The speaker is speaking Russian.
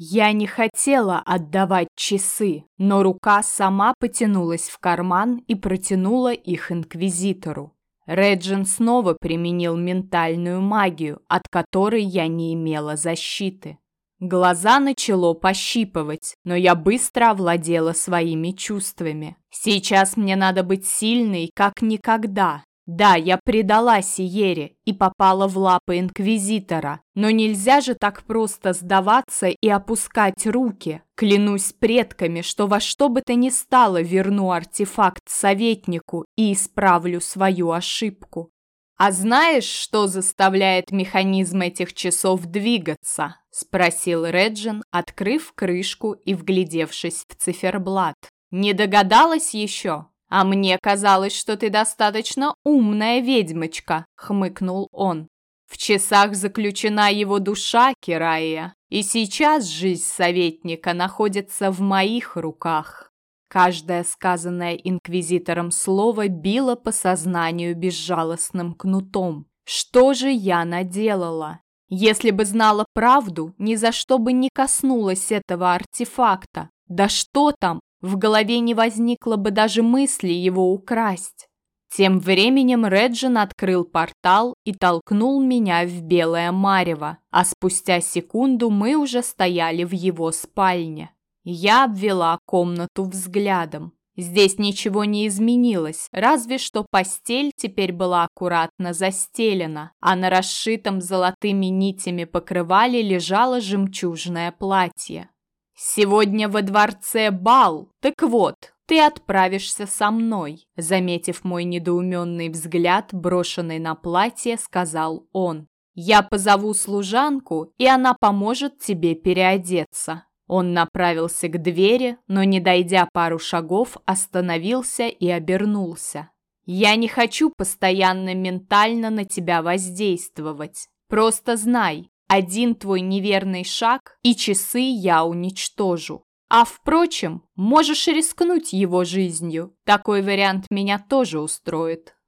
Я не хотела отдавать часы, но рука сама потянулась в карман и протянула их инквизитору. Реджин снова применил ментальную магию, от которой я не имела защиты. Глаза начало пощипывать, но я быстро овладела своими чувствами. Сейчас мне надо быть сильной, как никогда, да, я предала Сиере и попала в лапы Инквизитора, но нельзя же так просто сдаваться и опускать руки. Клянусь предками, что во что бы то ни стало верну артефакт советнику и исправлю свою ошибку. «А знаешь, что заставляет механизм этих часов двигаться?» – спросил Реджин, открыв крышку и вглядевшись в циферблат. «Не догадалась еще?» «А мне казалось, что ты достаточно умная ведьмочка», — хмыкнул он. «В часах заключена его душа, Кирая, и сейчас жизнь советника находится в моих руках». Каждое сказанное инквизитором слово било по сознанию безжалостным кнутом. Что же я наделала? Если бы знала правду, ни за что бы не коснулась этого артефакта. Да что там, в голове не возникло бы даже мысли его украсть. Тем временем Реджин открыл портал и толкнул меня в белое марево, а спустя секунду мы уже стояли в его спальне. Я обвела комнату взглядом. Здесь ничего не изменилось, разве что постель теперь была аккуратно застелена, а на расшитом золотыми нитями покрывале лежало жемчужное платье. «Сегодня во дворце бал, так вот, ты отправишься со мной», заметив мой недоуменный взгляд, брошенный на платье, сказал он. «Я позову служанку, и она поможет тебе переодеться». Он направился к двери, но, не дойдя пару шагов, остановился и обернулся. «Я не хочу постоянно ментально на тебя воздействовать. Просто знай, один твой неверный шаг, и часы я уничтожу. А впрочем, можешь рискнуть его жизнью. Такой вариант меня тоже устроит.